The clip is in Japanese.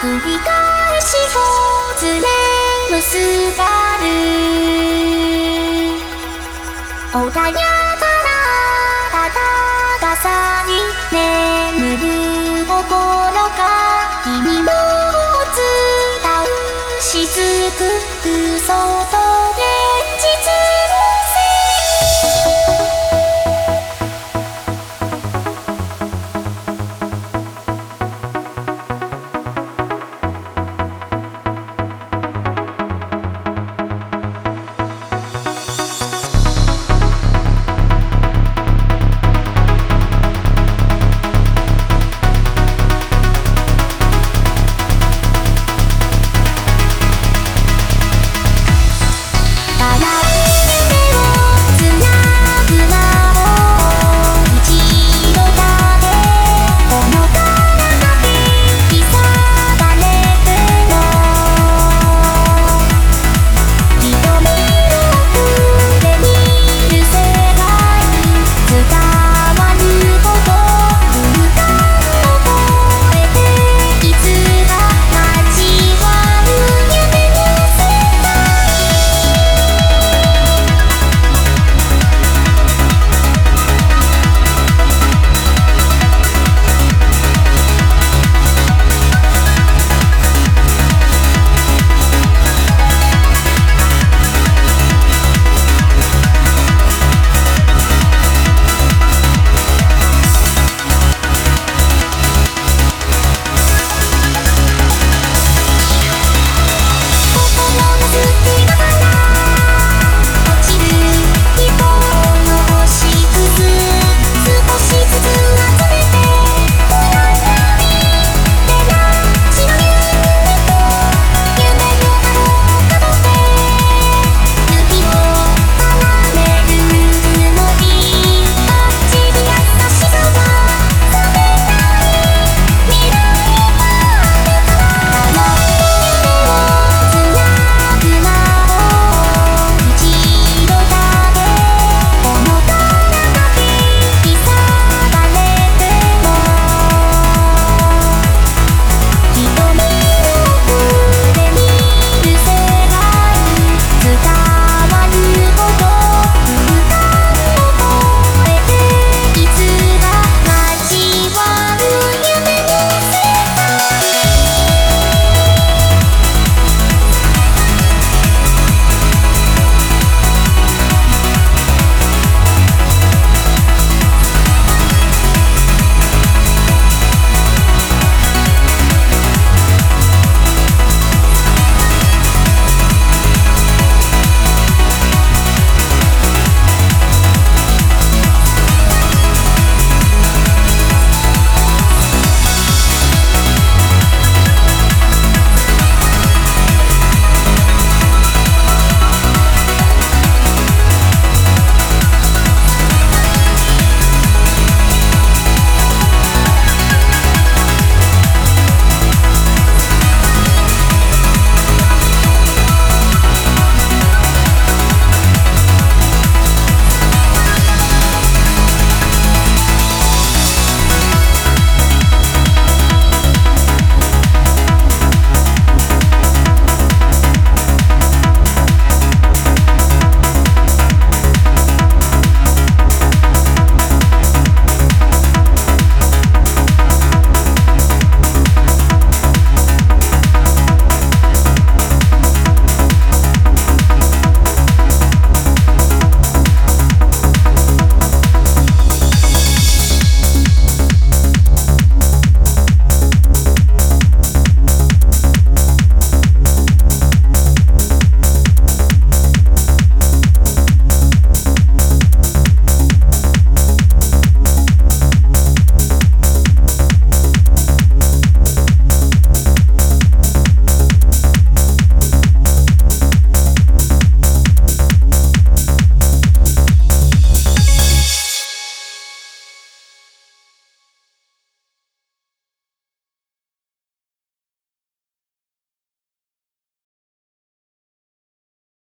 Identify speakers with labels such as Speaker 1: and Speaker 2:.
Speaker 1: 繰り返し頬ずれ結ばる穏やかなたかさに眠る心が君を伝う雫嘘と